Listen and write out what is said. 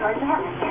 Yeah.